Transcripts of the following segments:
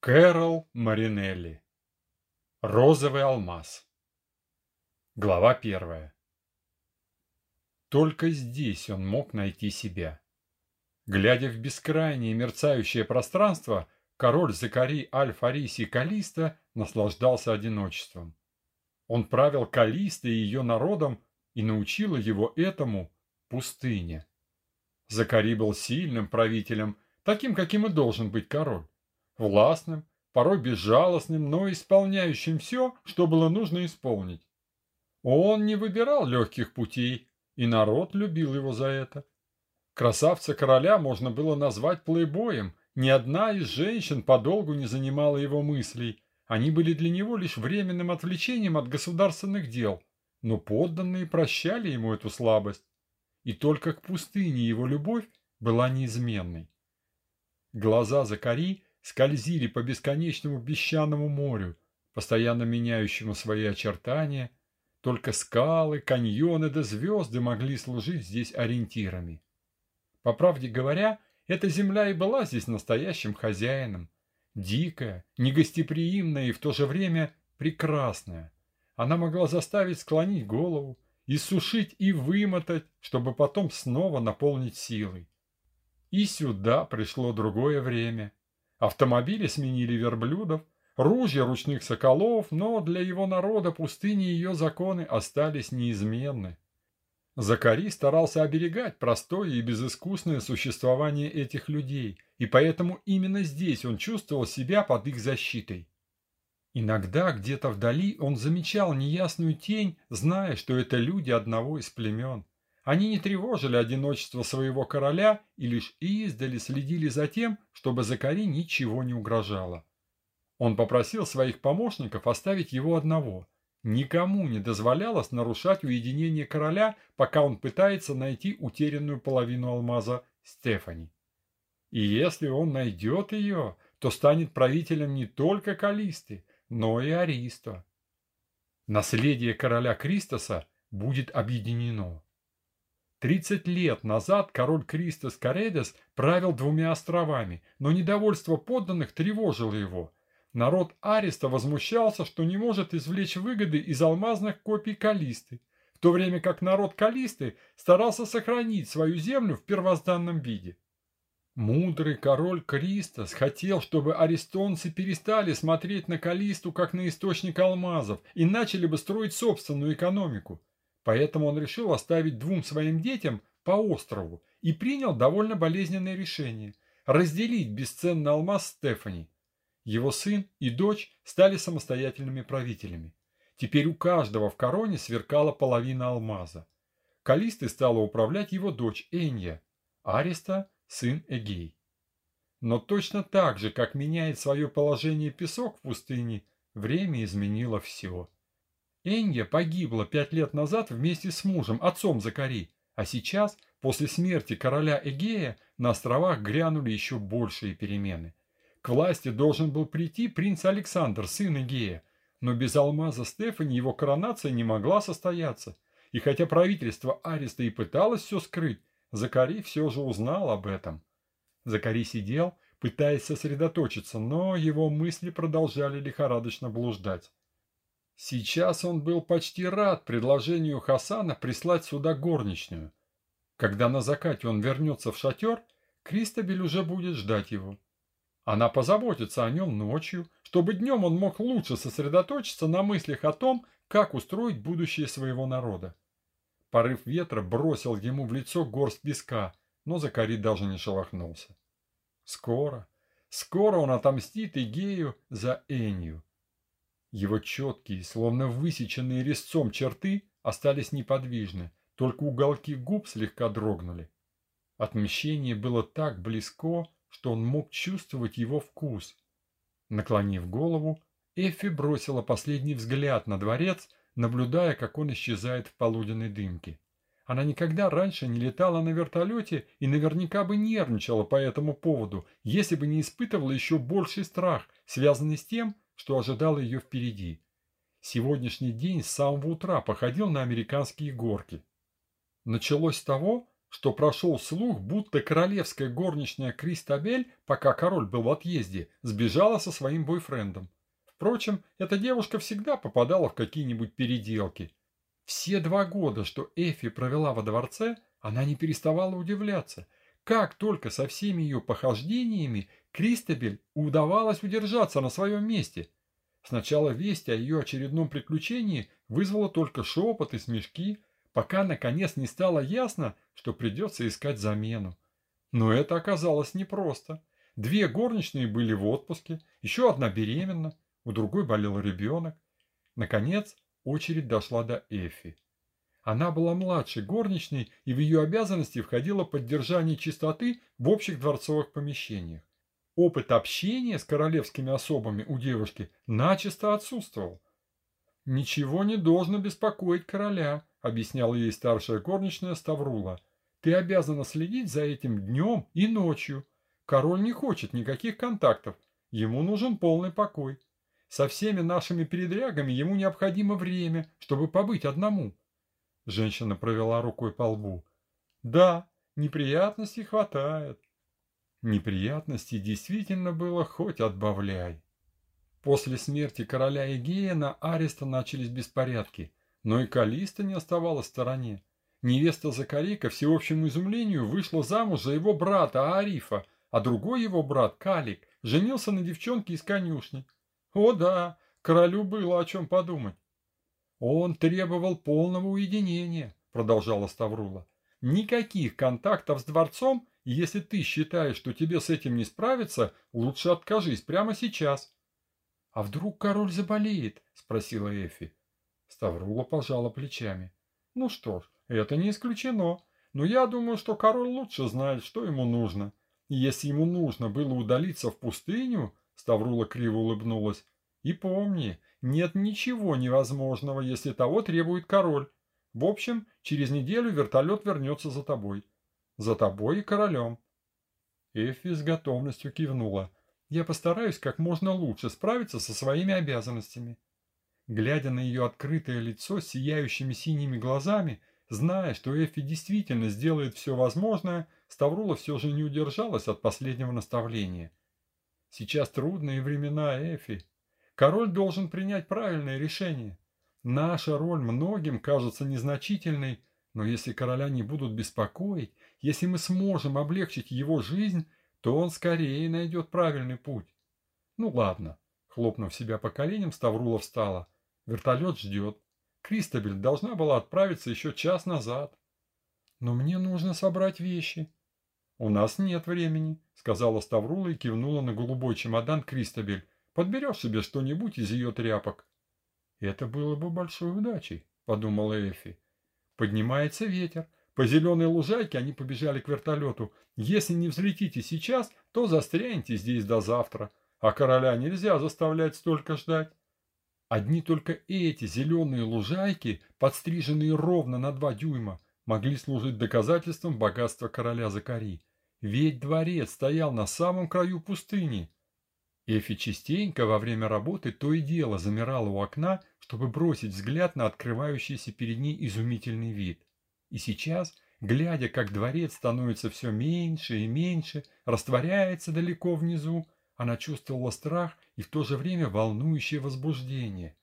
Кэрол Маринелли. Розовый алмаз. Глава первая. Только здесь он мог найти себя. Глядя в бескрайнее мерцающее пространство, король Закари Аль-Фариси Калиста наслаждался одиночеством. Он правил Калистой и ее народом и научила его этому пустыня. Закари был сильным правителем, таким, каким и должен быть король властным, порой безжалостным, но исполняющим все, что было нужно исполнить. Он не выбирал легких путей, и народ любил его за это. Красавца короля можно было назвать плейбоем, ни одна из женщин подолгу не занимала его мыслей, они были для него лишь временным отвлечением от государственных дел, но подданные прощали ему эту слабость, и только к пустыне его любовь была неизменной. Глаза Закари скользили по бесконечному песчаному морю, постоянно меняющему свои очертания, только скалы, каньоны да звезды могли служить здесь ориентирами. По правде говоря, эта земля и была здесь настоящим хозяином. Дикая, негостеприимная и в то же время прекрасная. Она могла заставить склонить голову, иссушить и вымотать, чтобы потом снова наполнить силой. И сюда пришло другое время – Автомобили сменили верблюдов, ружья ручных соколов, но для его народа пустыни и ее законы остались неизменны. Закари старался оберегать простое и безыскусное существование этих людей, и поэтому именно здесь он чувствовал себя под их защитой. Иногда где-то вдали он замечал неясную тень, зная, что это люди одного из племен. Они не тревожили одиночество своего короля и лишь издали следили за тем, чтобы Закари ничего не угрожало. Он попросил своих помощников оставить его одного. Никому не дозволялось нарушать уединение короля, пока он пытается найти утерянную половину алмаза Стефани. И если он найдет ее, то станет правителем не только Калисты, но и Ариста. Наследие короля Кристоса будет объединено. Тридцать лет назад король Кристос Каредес правил двумя островами, но недовольство подданных тревожило его. Народ Ариста возмущался, что не может извлечь выгоды из алмазных копий Калисты, в то время как народ Калисты старался сохранить свою землю в первозданном виде. Мудрый король Кристос хотел, чтобы арестонцы перестали смотреть на Калисту как на источник алмазов и начали бы строить собственную экономику. Поэтому он решил оставить двум своим детям по острову и принял довольно болезненное решение – разделить бесценный алмаз Стефани. Его сын и дочь стали самостоятельными правителями. Теперь у каждого в короне сверкала половина алмаза. Калистой стала управлять его дочь Энья, Ариста – сын Эгей. Но точно так же, как меняет свое положение песок в пустыне, время изменило все. Энья погибла пять лет назад вместе с мужем, отцом Закари, а сейчас, после смерти короля Эгея, на островах грянули еще большие перемены. К власти должен был прийти принц Александр, сын Эгея, но без алмаза Стефани его коронация не могла состояться. И хотя правительство Ариста и пыталось все скрыть, Закари все же узнал об этом. Закари сидел, пытаясь сосредоточиться, но его мысли продолжали лихорадочно блуждать. Сейчас он был почти рад предложению Хасана прислать сюда горничную. Когда на закате он вернется в шатер, Кристобель уже будет ждать его. Она позаботится о нем ночью, чтобы днем он мог лучше сосредоточиться на мыслях о том, как устроить будущее своего народа. Порыв ветра бросил ему в лицо горсть песка, но Закари даже не шелохнулся. Скоро, скоро он отомстит Игею за Энью. Его четкие, словно высеченные резцом черты остались неподвижны, только уголки губ слегка дрогнули. Отмщение было так близко, что он мог чувствовать его вкус. Наклонив голову, Эффи бросила последний взгляд на дворец, наблюдая, как он исчезает в полуденной дымке. Она никогда раньше не летала на вертолете и наверняка бы нервничала по этому поводу, если бы не испытывала еще больший страх, связанный с тем, что ожидало ее впереди. Сегодняшний день с самого утра походил на американские горки. Началось с того, что прошел слух, будто королевская горничная Кристабель, пока король был в отъезде, сбежала со своим бойфрендом. Впрочем, эта девушка всегда попадала в какие-нибудь переделки. Все два года, что Эфи провела во дворце, она не переставала удивляться, как только со всеми ее похождениями Кристабель удавалось удержаться на своем месте. Сначала весть о ее очередном приключении вызвала только шепот и смешки, пока наконец не стало ясно, что придется искать замену. Но это оказалось непросто. Две горничные были в отпуске, еще одна беременна, у другой болел ребенок. Наконец, очередь дошла до Эфи. Она была младшей горничной, и в ее обязанности входило поддержание чистоты в общих дворцовых помещениях. Опыт общения с королевскими особами у девушки начисто отсутствовал. «Ничего не должно беспокоить короля», — объясняла ей старшая горничная Ставрула. «Ты обязана следить за этим днем и ночью. Король не хочет никаких контактов, ему нужен полный покой. Со всеми нашими передрягами ему необходимо время, чтобы побыть одному. Женщина провела рукой по лбу. Да, неприятностей хватает. Неприятностей действительно было хоть отбавляй. После смерти короля Эгея на Ареста начались беспорядки, но и Калиста не оставалась в стороне. Невеста Закари, ко всеобщему изумлению, вышла замуж за его брата Арифа, а другой его брат, Калик, женился на девчонке из конюшни. О да, королю было о чем подумать. Он требовал полного уединения, продолжала Ставрула. Никаких контактов с дворцом, и если ты считаешь, что тебе с этим не справиться, лучше откажись прямо сейчас. А вдруг король заболеет? спросила Эфи. Ставрула пожала плечами. Ну что ж, это не исключено. Но я думаю, что король лучше знает, что ему нужно. И если ему нужно было удалиться в пустыню, Ставрула криво улыбнулась. «И помни, нет ничего невозможного, если того требует король. В общем, через неделю вертолет вернется за тобой. За тобой и королем». Эфи с готовностью кивнула. «Я постараюсь как можно лучше справиться со своими обязанностями». Глядя на ее открытое лицо с сияющими синими глазами, зная, что Эфи действительно сделает все возможное, Ставрула все же не удержалась от последнего наставления. Сейчас трудные времена, Эфи. Король должен принять правильное решение. Наша роль многим кажется незначительной, но если короля не будут беспокоить, если мы сможем облегчить его жизнь, то он скорее найдет правильный путь. Ну ладно, хлопнув себя по коленям, Ставрула встала. Вертолет ждет. Кристабель должна была отправиться еще час назад. Но мне нужно собрать вещи. У нас нет времени сказала Ставрула и кивнула на голубой чемодан Кристабель. Подберешь себе что-нибудь из ее тряпок. Это было бы большой удачей, подумала Эфи. Поднимается ветер. По зеленой лужайке они побежали к вертолету. Если не взлетите сейчас, то застрянете здесь до завтра. А короля нельзя заставлять столько ждать. Одни только эти зеленые лужайки, подстриженные ровно на два дюйма, могли служить доказательством богатства короля Закари. Ведь дворец стоял на самом краю пустыни. Эфи частенько во время работы то и дело замирала у окна, чтобы бросить взгляд на открывающийся перед ней изумительный вид. И сейчас, глядя, как дворец становится все меньше и меньше, растворяется далеко внизу, она чувствовала страх и в то же время волнующее возбуждение.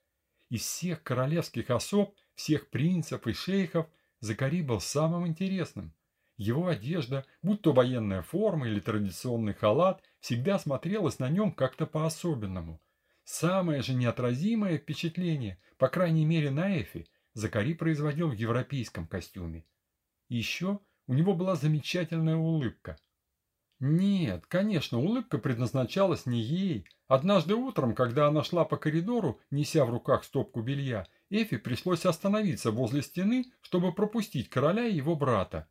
Из всех королевских особ, всех принцев и шейхов, Закари был самым интересным – его одежда, будь то военная форма или традиционный халат, всегда смотрелась на нем как-то по-особенному. Самое же неотразимое впечатление, по крайней мере на Эфи, Закари производил в европейском костюме. еще у него была замечательная улыбка. Нет, конечно, улыбка предназначалась не ей. Однажды утром, когда она шла по коридору, неся в руках стопку белья, Эфи пришлось остановиться возле стены, чтобы пропустить короля и его брата.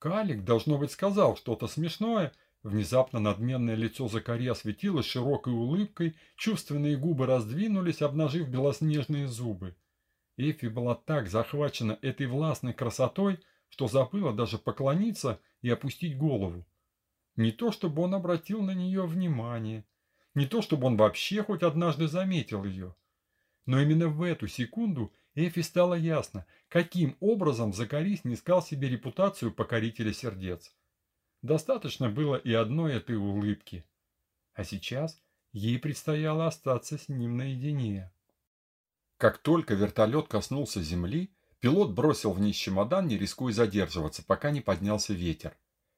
Калик, должно быть, сказал что-то смешное. Внезапно надменное лицо Закари осветилось широкой улыбкой, чувственные губы раздвинулись, обнажив белоснежные зубы. Эфи была так захвачена этой властной красотой, что забыла даже поклониться и опустить голову. Не то, чтобы он обратил на нее внимание, не то, чтобы он вообще хоть однажды заметил ее. Но именно в эту секунду Эфи стало ясно, каким образом Закари снискал себе репутацию покорителя сердец. Достаточно было и одной этой улыбки. А сейчас ей предстояло остаться с ним наедине. Как только вертолет коснулся земли, пилот бросил вниз чемодан, не рискуя задерживаться, пока не поднялся ветер.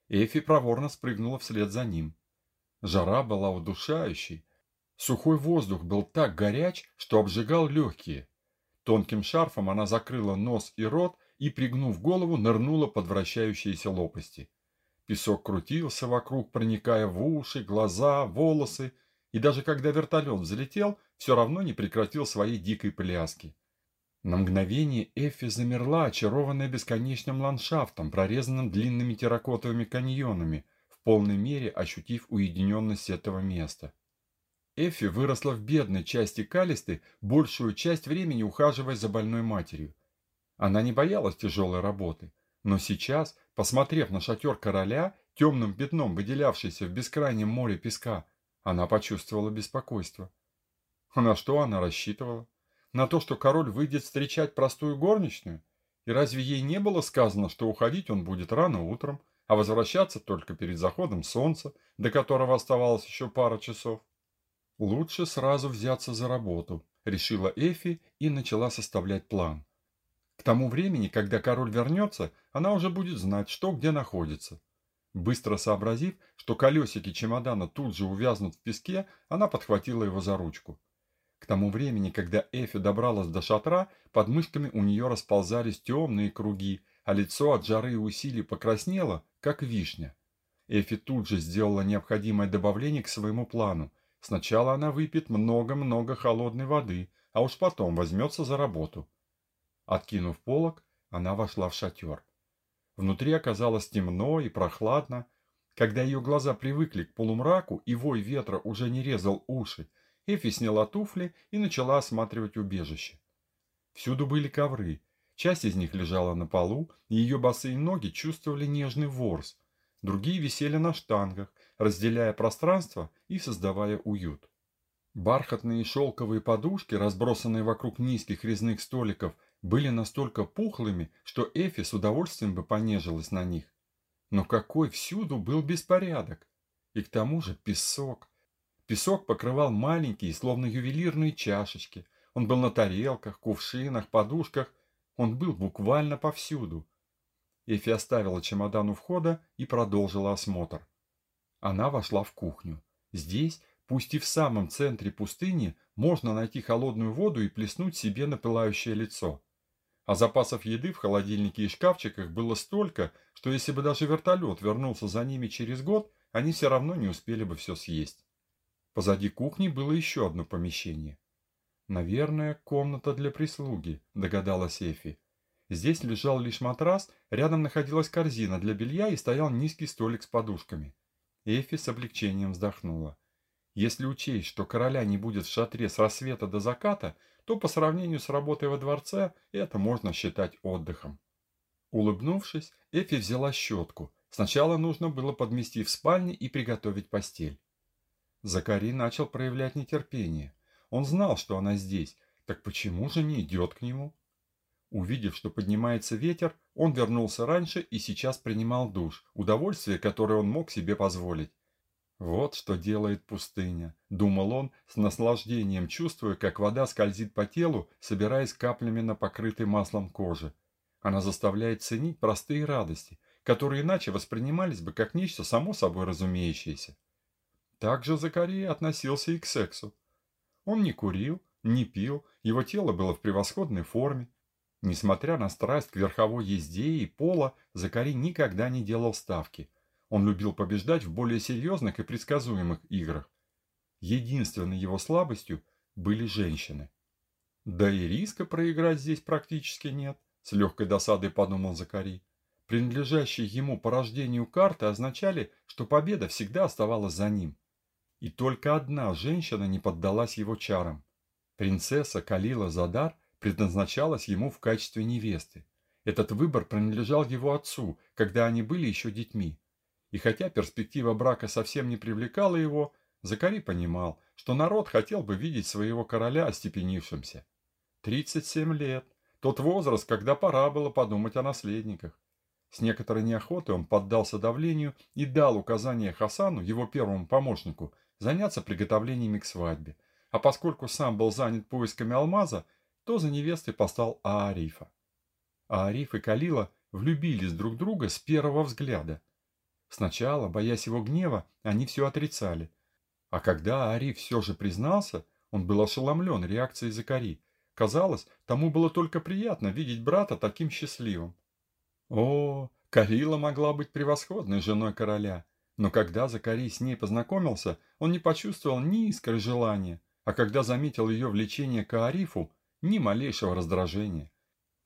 Эфи проворно спрыгнула вслед за ним. Жара была удушающей. Сухой воздух был так горяч, что обжигал легкие. Тонким шарфом она закрыла нос и рот и, пригнув голову, нырнула под вращающиеся лопасти. Песок крутился вокруг, проникая в уши, глаза, волосы, и даже когда вертолет взлетел, все равно не прекратил своей дикой пляски. На мгновение Эффи замерла, очарованная бесконечным ландшафтом, прорезанным длинными терракотовыми каньонами, в полной мере ощутив уединенность этого места. Эффи выросла в бедной части Калисты, большую часть времени ухаживая за больной матерью. Она не боялась тяжелой работы, но сейчас, посмотрев на шатер короля, темным пятном выделявшийся в бескрайнем море песка, она почувствовала беспокойство. На что она рассчитывала? На то, что король выйдет встречать простую горничную? И разве ей не было сказано, что уходить он будет рано утром, а возвращаться только перед заходом солнца, до которого оставалось еще пара часов? Лучше сразу взяться за работу, решила Эфи и начала составлять план. К тому времени, когда король вернется, она уже будет знать, что где находится. Быстро сообразив, что колесики чемодана тут же увязнут в песке, она подхватила его за ручку. К тому времени, когда Эфи добралась до шатра, под мышками у нее расползались темные круги, а лицо от жары и усилий покраснело, как вишня. Эфи тут же сделала необходимое добавление к своему плану. Сначала она выпьет много-много холодной воды, а уж потом возьмется за работу. Откинув полог, она вошла в шатер. Внутри оказалось темно и прохладно. Когда ее глаза привыкли к полумраку и вой ветра уже не резал уши, Эфи сняла туфли и начала осматривать убежище. Всюду были ковры. Часть из них лежала на полу, и ее босые ноги чувствовали нежный ворс. Другие висели на штангах, разделяя пространство и создавая уют. Бархатные шелковые подушки, разбросанные вокруг низких резных столиков, были настолько пухлыми, что Эфи с удовольствием бы понежилась на них. Но какой всюду был беспорядок! И к тому же песок. Песок покрывал маленькие, словно ювелирные чашечки. Он был на тарелках, кувшинах, подушках. Он был буквально повсюду. Эфи оставила чемодан у входа и продолжила осмотр. Она вошла в кухню. Здесь, пусть и в самом центре пустыни, можно найти холодную воду и плеснуть себе на пылающее лицо. А запасов еды в холодильнике и шкафчиках было столько, что если бы даже вертолет вернулся за ними через год, они все равно не успели бы все съесть. Позади кухни было еще одно помещение. «Наверное, комната для прислуги», – догадалась Эфи. Здесь лежал лишь матрас, рядом находилась корзина для белья и стоял низкий столик с подушками. Эфи с облегчением вздохнула. Если учесть, что короля не будет в шатре с рассвета до заката, то по сравнению с работой во дворце это можно считать отдыхом. Улыбнувшись, Эфи взяла щетку. Сначала нужно было подмести в спальне и приготовить постель. Закари начал проявлять нетерпение. Он знал, что она здесь, так почему же не идет к нему? Увидев, что поднимается ветер, он вернулся раньше и сейчас принимал душ, удовольствие, которое он мог себе позволить. Вот что делает пустыня, думал он с наслаждением, чувствуя, как вода скользит по телу, собираясь каплями на покрытой маслом коже. Она заставляет ценить простые радости, которые иначе воспринимались бы как нечто само собой разумеющееся. Также Закария относился и к сексу. Он не курил, не пил, его тело было в превосходной форме, Несмотря на страсть к верховой езде и пола, Закари никогда не делал ставки. Он любил побеждать в более серьезных и предсказуемых играх. Единственной его слабостью были женщины. Да и риска проиграть здесь практически нет, с легкой досадой подумал Закари. Принадлежащие ему по рождению карты означали, что победа всегда оставалась за ним. И только одна женщина не поддалась его чарам. Принцесса Калила Задар предназначалась ему в качестве невесты. Этот выбор принадлежал его отцу, когда они были еще детьми. И хотя перспектива брака совсем не привлекала его, Закари понимал, что народ хотел бы видеть своего короля остепенившимся. 37 лет. Тот возраст, когда пора было подумать о наследниках. С некоторой неохотой он поддался давлению и дал указание Хасану, его первому помощнику, заняться приготовлениями к свадьбе. А поскольку сам был занят поисками алмаза, то за невестой постал Аарифа. Аариф и Калила влюбились друг друга с первого взгляда. Сначала, боясь его гнева, они все отрицали. А когда Аариф все же признался, он был ошеломлен реакцией Закари. Казалось, тому было только приятно видеть брата таким счастливым. О, Калила могла быть превосходной женой короля, но когда Закари с ней познакомился, он не почувствовал ни искры желания, а когда заметил ее влечение к Аарифу, ни малейшего раздражения.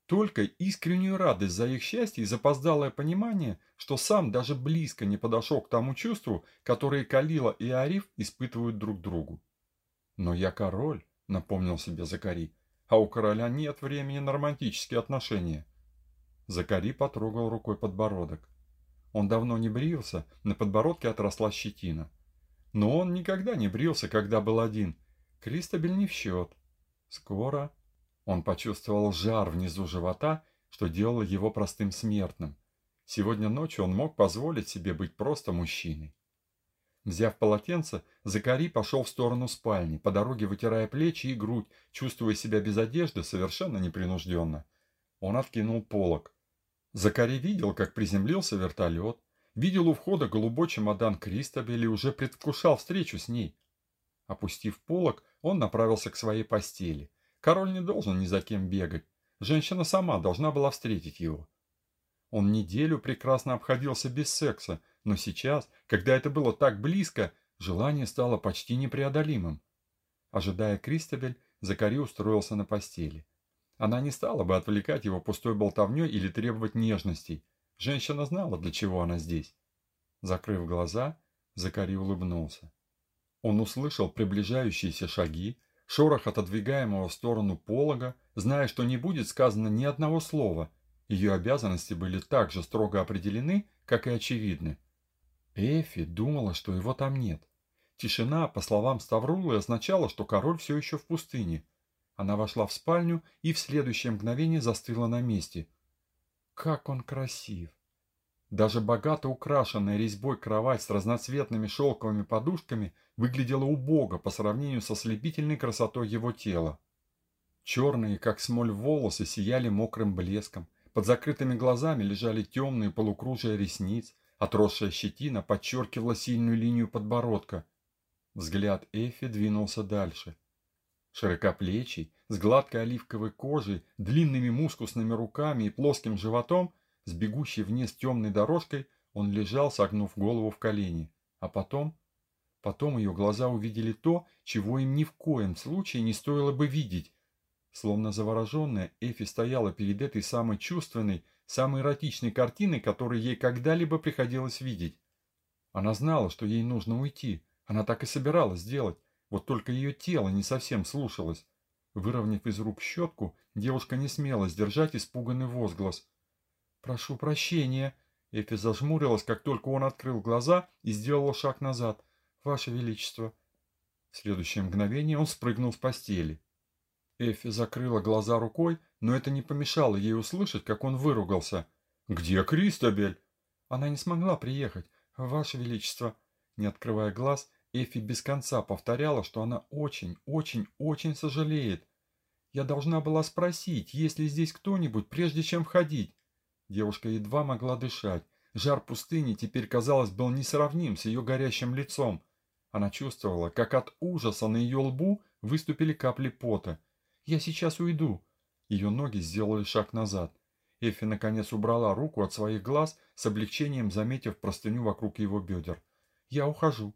Только искреннюю радость за их счастье и запоздалое понимание, что сам даже близко не подошел к тому чувству, которое Калила и Ариф испытывают друг другу. «Но я король», — напомнил себе Закари, — «а у короля нет времени на романтические отношения». Закари потрогал рукой подбородок. Он давно не брился, на подбородке отросла щетина. Но он никогда не брился, когда был один. Кристобель не в счет. Скоро он почувствовал жар внизу живота, что делало его простым смертным. Сегодня ночью он мог позволить себе быть просто мужчиной. Взяв полотенце, Закари пошел в сторону спальни, по дороге вытирая плечи и грудь, чувствуя себя без одежды совершенно непринужденно. Он откинул полог. Закари видел, как приземлился вертолет, видел у входа голубой чемодан Кристобель и уже предвкушал встречу с ней. Опустив полог, он направился к своей постели. Король не должен ни за кем бегать. Женщина сама должна была встретить его. Он неделю прекрасно обходился без секса, но сейчас, когда это было так близко, желание стало почти непреодолимым. Ожидая Кристобель, Закари устроился на постели. Она не стала бы отвлекать его пустой болтовней или требовать нежностей. Женщина знала, для чего она здесь. Закрыв глаза, Закари улыбнулся. Он услышал приближающиеся шаги, шорох отодвигаемого в сторону полога, зная, что не будет сказано ни одного слова. Ее обязанности были так же строго определены, как и очевидны. Эфи думала, что его там нет. Тишина, по словам Ставрулы, означала, что король все еще в пустыне. Она вошла в спальню и в следующее мгновение застыла на месте. Как он красив! Даже богато украшенная резьбой кровать с разноцветными шелковыми подушками выглядела убого по сравнению со слепительной красотой его тела. Черные, как смоль, волосы сияли мокрым блеском. Под закрытыми глазами лежали темные полукружия ресниц, отросшая щетина подчеркивала сильную линию подбородка. Взгляд Эфи двинулся дальше. Широкоплечий, с гладкой оливковой кожей, длинными мускусными руками и плоским животом – с бегущей вниз темной дорожкой он лежал, согнув голову в колени. А потом... Потом ее глаза увидели то, чего им ни в коем случае не стоило бы видеть. Словно завороженная, Эфи стояла перед этой самой чувственной, самой эротичной картиной, которую ей когда-либо приходилось видеть. Она знала, что ей нужно уйти. Она так и собиралась сделать. Вот только ее тело не совсем слушалось. Выровняв из рук щетку, девушка не смела сдержать испуганный возглас. «Прошу прощения!» Эфи зажмурилась, как только он открыл глаза и сделала шаг назад. «Ваше Величество!» В следующее мгновение он спрыгнул с постели. Эфи закрыла глаза рукой, но это не помешало ей услышать, как он выругался. «Где Кристобель?» Она не смогла приехать. «Ваше Величество!» Не открывая глаз, Эфи без конца повторяла, что она очень, очень, очень сожалеет. «Я должна была спросить, есть ли здесь кто-нибудь, прежде чем входить. Девушка едва могла дышать. Жар пустыни теперь, казалось, был несравним с ее горящим лицом. Она чувствовала, как от ужаса на ее лбу выступили капли пота. «Я сейчас уйду». Ее ноги сделали шаг назад. Эфи наконец убрала руку от своих глаз, с облегчением заметив простыню вокруг его бедер. «Я ухожу».